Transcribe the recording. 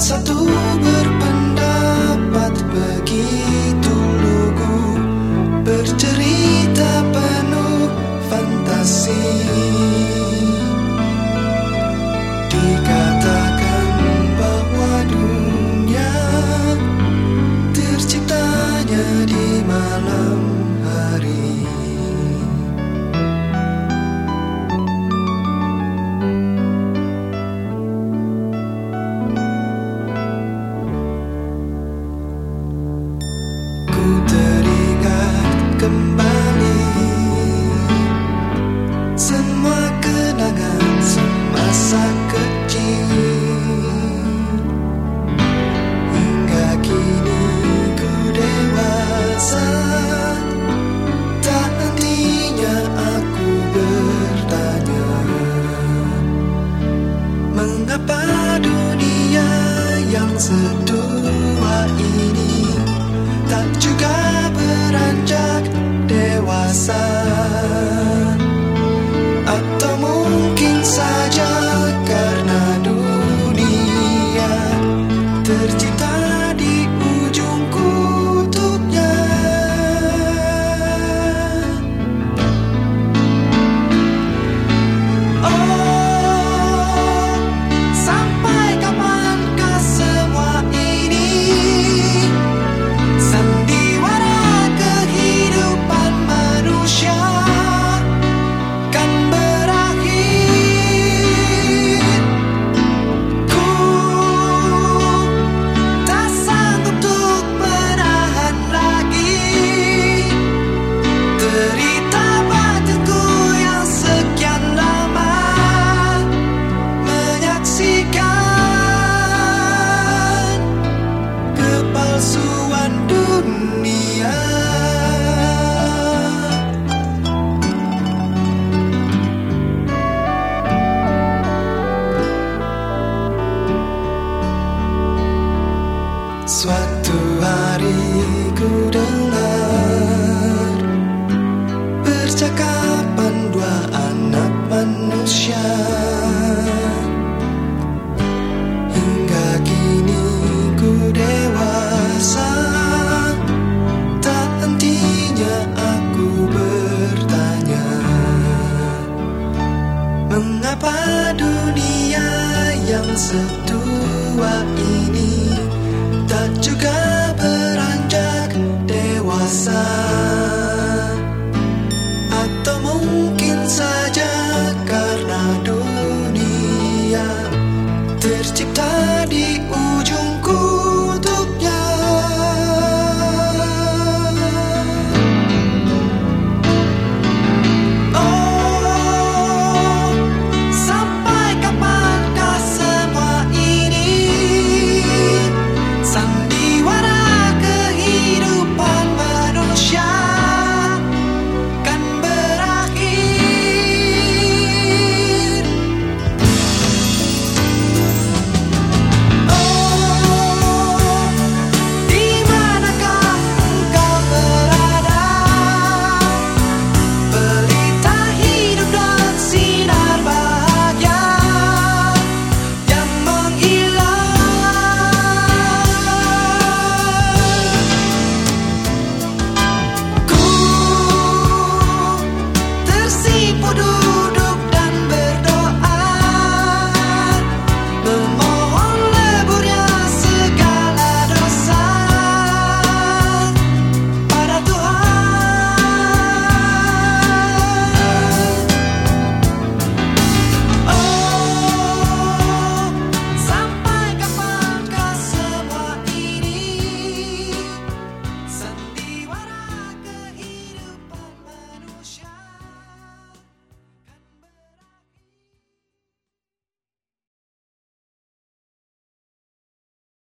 satu berpendapat begitu lugu Bercerita penuh fantasi yang sedua Suatu hari ku dengar Percakapan dua anak manusia. Hingga kini ku dewasa Tak hentinya aku bertanya Mengapa dunia yang setua ini